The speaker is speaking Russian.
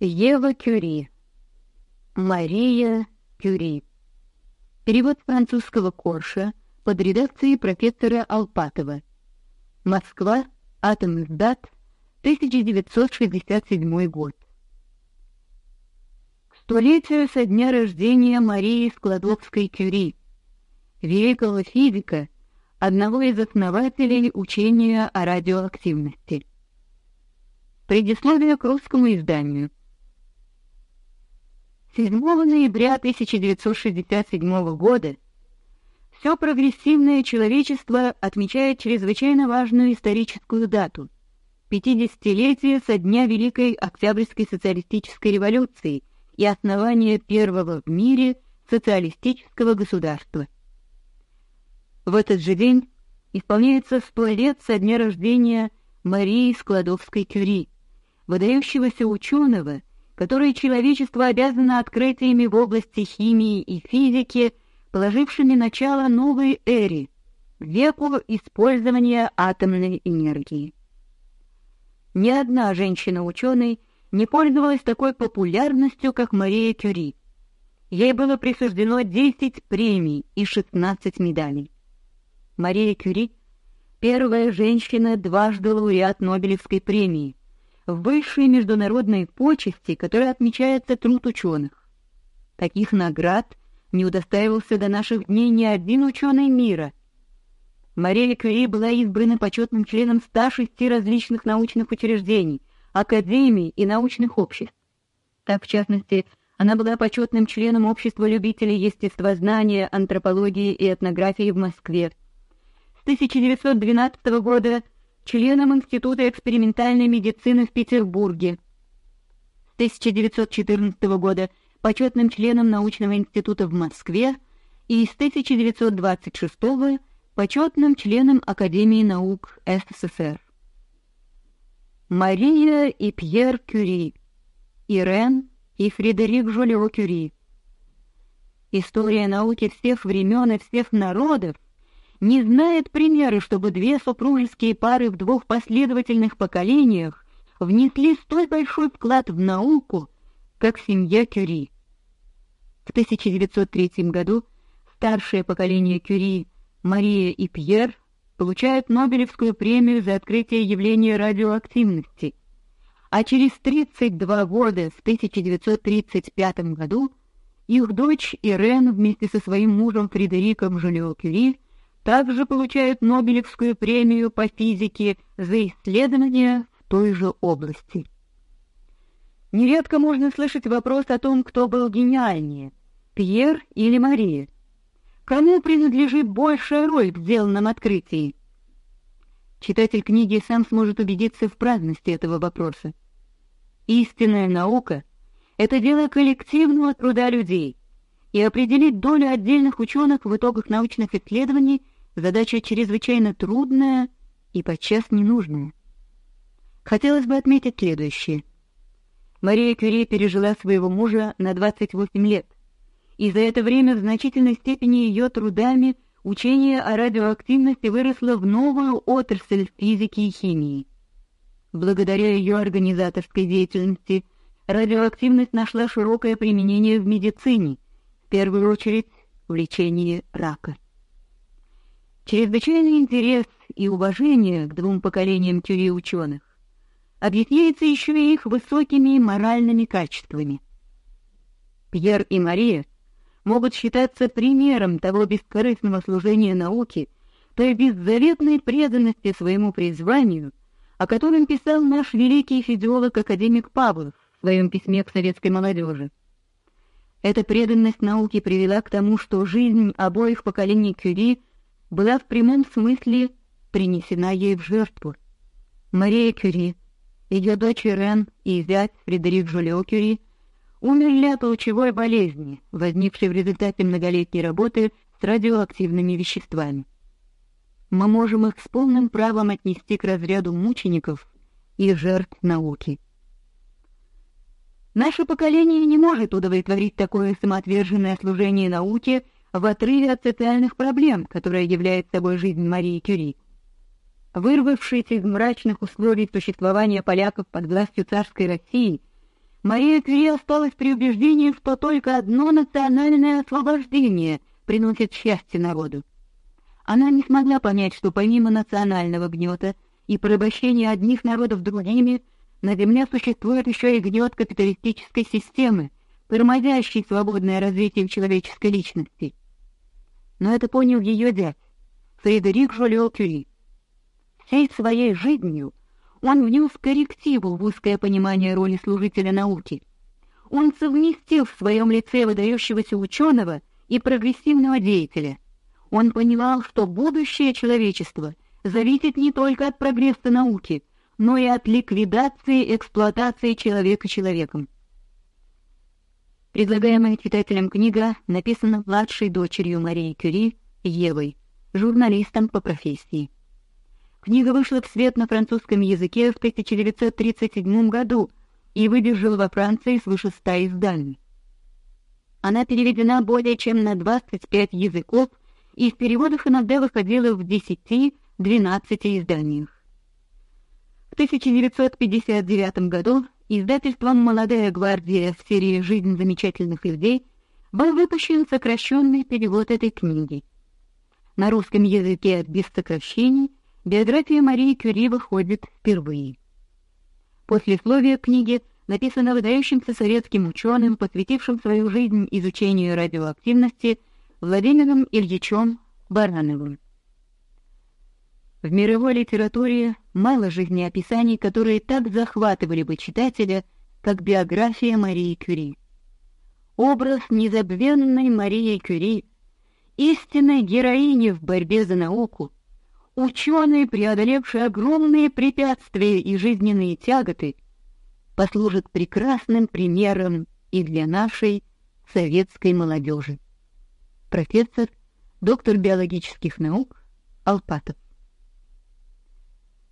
Ева Кюри. Мария Кюри. Перевод французского Корша под редакцией профессора Алпатова. Москва, Атомиздат, 1967 год. К столетию со дня рождения Марии Складовской-Кюри, великого физика, одного из основателей учения о радиоактивности. Предисловие к русскому изданию. 7 ноября 1967 года все прогрессивное человечество отмечает чрезвычайно важную историческую дату — 50-летие со дня Великой Октябрьской социалистической революции и основания первого в мире социалистического государства. В этот же день исполняется 100 лет со дня рождения Марии Складовской-Кюри, выдающегося ученого, который человечество обязано открытиями в области химии и физики, положившими начало новой эре, веку использования атомной энергии. Ни одна женщина-ученый не пользовалась такой популярностью, как Мария Кюри. Ей было присуждено 10 премий и 16 медалей. Мария Кюри — первая женщина, дважды лауреат Нобелевской премии, высшей международной почести, которой отмечается труд ученых. Таких наград не удостаивался до наших дней ни один ученый мира. Мария Кюри была избрана почетным членом 106 различных научных учреждений, академий и научных обществ. Так, в частности, она была почетным членом Общества любителей естествознания, антропологии и этнографии в Москве. С 1912 года членом Института экспериментальной медицины в Петербурге. С 1914 года почетным членом научного института в Москве и с 1926 почетным членом Академии наук СССР. Мария и Пьер Кюри, Ирен и Фредерик Жолио Кюри. История науки всех времен и всех народов не знает примера, чтобы две супружеские пары в двух последовательных поколениях внесли столь большой вклад в науку, как семья Кюри. В 1903 году старшее поколение Кюри, Мария и Пьер, получают Нобелевскую премию за открытие явления радиоактивности, а через 32 года, в 1935 году, их дочь Ирен вместе со своим мужем Фредериком Жолио Кюри также получают Нобелевскую премию по физике за исследования в той же области. Нередко можно слышать вопрос о том, кто был гениальнее — Пьер или Мария. Кому принадлежит большая роль в сделанном открытии? Читатель книги сам сможет убедиться в праздности этого вопроса. Истинная наука — это дело коллективного труда людей, и определить долю отдельных ученых в итогах научных исследований — Задача чрезвычайно трудная и подчас ненужная. Хотелось бы отметить следующее. Мария Кюри пережила своего мужа на 28 лет, и за это время в значительной степени ее трудами учение о радиоактивности выросло в новую отрасль физики и химии. Благодаря ее организаторской деятельности радиоактивность нашла широкое применение в медицине, в первую очередь в лечении рака. Чрезвычайный интерес и уважение к двум поколениям Кюри ученых объясняется еще и их высокими моральными качествами. Пьер и Мария могут считаться примером того бескорыстного служения науке, той беззаветной преданности своему призванию, о котором писал наш великий физиолог-академик Павлов в своем письме к советской молодежи. Эта преданность науке привела к тому, что жизнь обоих поколений Кюри была в прямом смысле принесена ей в жертву. Мария Кюри, ее дочь Ирен и зять Фредерик Жолио Кюри умерли от лучевой болезни, возникшей в результате многолетней работы с радиоактивными веществами. Мы можем их с полным правом отнести к разряду мучеников и жертв науки. Наше поколение не может удовлетворить такое самоотверженное служение науке в отрыве от социальных проблем, которые является собой жизнь Марии Кюри. Вырвавшись из мрачных условий существования поляков под властью царской России, Мария Кюри осталась при убеждении, что только одно национальное освобождение приносит счастье народу. Она не смогла понять, что помимо национального гнета и порабощения одних народов другими, на земле существует еще и гнет капиталистической системы, тормозящий свободное развитие человеческой личности. Но это понял ее дядь, Фредерик Жолио Кюри. Всей своей жизнью он внес коррективу в узкое понимание роли служителя науки. Он совместил в своем лице выдающегося ученого и прогрессивного деятеля. Он понимал, что будущее человечества зависит не только от прогресса науки, но и от ликвидации эксплуатации человека человеком. Предлагаемая читателям книга написана младшей дочерью Марии Кюри, Евой, журналистом по профессии. Книга вышла в свет на французском языке в 1937 году и выдержала во Франции свыше ста изданий. Она переведена более чем на 25 языков и в переводах иногда выходила в 10-12 изданиях. В 1959 году издательством «Молодая гвардия» в серии «Жизнь замечательных людей» был выпущен сокращенный перевод этой книги. На русском языке без сокращений биография Марии Кюри выходит впервые. Послесловие книги написано выдающимся советским ученым, посвятившим свою жизнь изучению радиоактивности Владимиром Ильичем Барановым. В мировой литературе мало жизнеописаний, которые так захватывали бы читателя, как биография Марии Кюри. Образ незабвенной Марии Кюри, истинной героини в борьбе за науку, ученый, преодолевший огромные препятствия и жизненные тяготы, послужит прекрасным примером и для нашей советской молодежи. Профессор, доктор биологических наук Алпатов